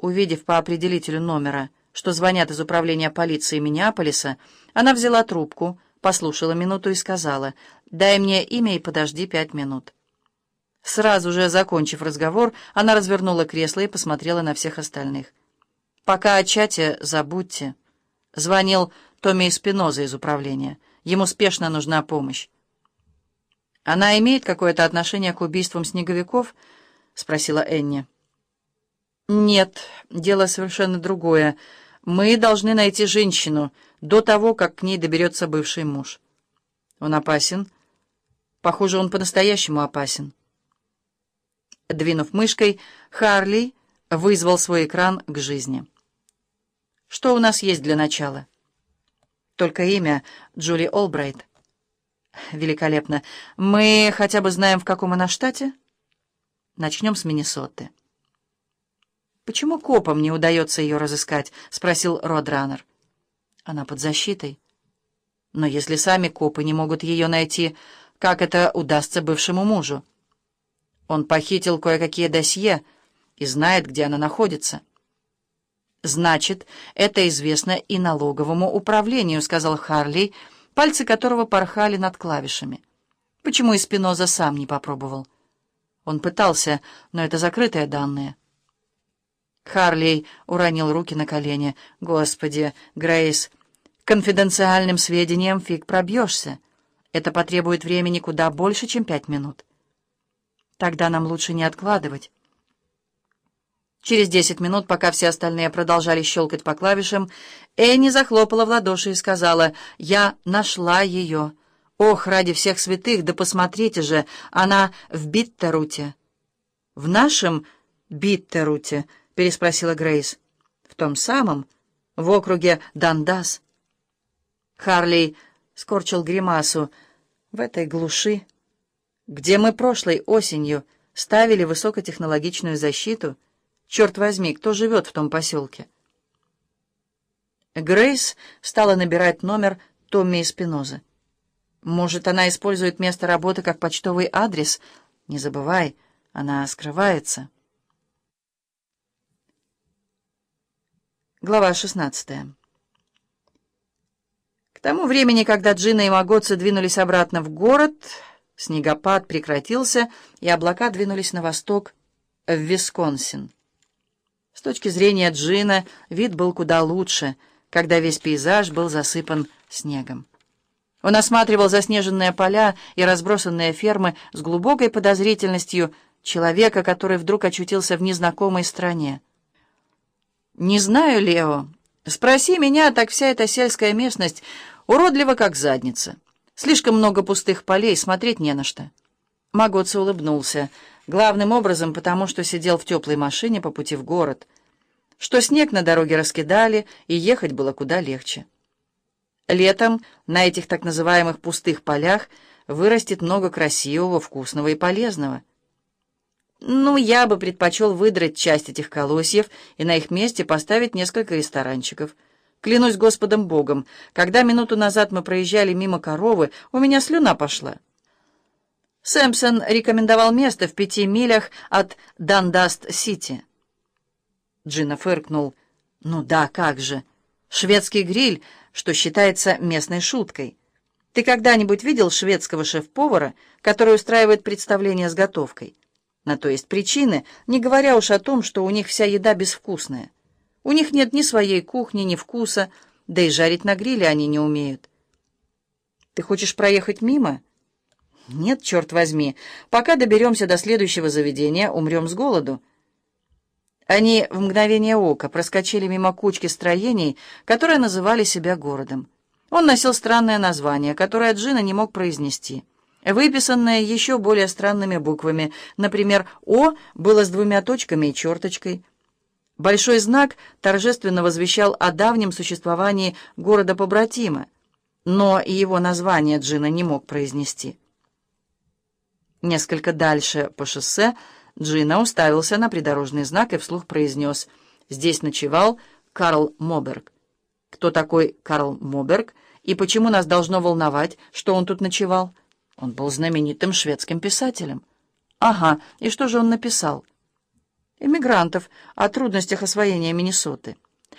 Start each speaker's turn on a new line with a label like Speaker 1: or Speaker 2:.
Speaker 1: Увидев по определителю номера, что звонят из управления полиции Миннеаполиса, она взяла трубку, послушала минуту и сказала, «Дай мне имя и подожди пять минут». Сразу же, закончив разговор, она развернула кресло и посмотрела на всех остальных. «Пока о чате забудьте». Звонил Томми Спиноза из управления. Ему спешно нужна помощь. «Она имеет какое-то отношение к убийствам снеговиков?» — спросила Энни. «Нет, дело совершенно другое. Мы должны найти женщину до того, как к ней доберется бывший муж. Он опасен. Похоже, он по-настоящему опасен». Двинув мышкой, Харли вызвал свой экран к жизни. «Что у нас есть для начала?» «Только имя Джули Олбрайт». «Великолепно. Мы хотя бы знаем, в каком она штате?» «Начнем с Миннесоты». «Почему копам не удается ее разыскать?» — спросил Родранер. «Она под защитой». «Но если сами копы не могут ее найти, как это удастся бывшему мужу?» «Он похитил кое-какие досье и знает, где она находится». «Значит, это известно и налоговому управлению», — сказал Харли, пальцы которого порхали над клавишами. «Почему и Спиноза сам не попробовал?» Он пытался, но это закрытые данные. Харлей уронил руки на колени. «Господи, Грейс, конфиденциальным сведениям фиг пробьешься. Это потребует времени куда больше, чем пять минут. Тогда нам лучше не откладывать». Через десять минут, пока все остальные продолжали щелкать по клавишам, Энни захлопала в ладоши и сказала, «Я нашла ее. Ох, ради всех святых, да посмотрите же, она в Биттеруте». «В нашем Биттеруте», переспросила Грейс. «В том самом, в округе Дандас». Харли скорчил гримасу. «В этой глуши, где мы прошлой осенью ставили высокотехнологичную защиту, черт возьми, кто живет в том поселке?» Грейс стала набирать номер Томми Спинозы. «Может, она использует место работы как почтовый адрес? Не забывай, она скрывается». Глава 16. К тому времени, когда Джина и Магоцы двинулись обратно в город, снегопад прекратился, и облака двинулись на восток, в Висконсин. С точки зрения Джина вид был куда лучше, когда весь пейзаж был засыпан снегом. Он осматривал заснеженные поля и разбросанные фермы с глубокой подозрительностью человека, который вдруг очутился в незнакомой стране. «Не знаю, Лео. Спроси меня, так вся эта сельская местность уродлива, как задница. Слишком много пустых полей, смотреть не на что». Магоца улыбнулся. Главным образом, потому что сидел в теплой машине по пути в город. Что снег на дороге раскидали, и ехать было куда легче. Летом на этих так называемых пустых полях вырастет много красивого, вкусного и полезного — ну, я бы предпочел выдрать часть этих колосьев и на их месте поставить несколько ресторанчиков. Клянусь Господом Богом, когда минуту назад мы проезжали мимо коровы, у меня слюна пошла. Сэмпсон рекомендовал место в пяти милях от Дандас-Сити. Джина фыркнул. «Ну да, как же. Шведский гриль, что считается местной шуткой. Ты когда-нибудь видел шведского шеф-повара, который устраивает представление с готовкой?» На то есть причины, не говоря уж о том, что у них вся еда безвкусная. У них нет ни своей кухни, ни вкуса, да и жарить на гриле они не умеют. Ты хочешь проехать мимо? Нет, черт возьми. Пока доберемся до следующего заведения, умрем с голоду. Они в мгновение ока проскочили мимо кучки строений, которые называли себя городом. Он носил странное название, которое Джина не мог произнести — выписанное еще более странными буквами. Например, «О» было с двумя точками и черточкой. Большой знак торжественно возвещал о давнем существовании города-побратима, но и его название Джина не мог произнести. Несколько дальше по шоссе Джина уставился на придорожный знак и вслух произнес «Здесь ночевал Карл Моберг». Кто такой Карл Моберг и почему нас должно волновать, что он тут ночевал? Он был знаменитым шведским писателем. Ага, и что же он написал? эмигрантов о трудностях освоения Миннесоты.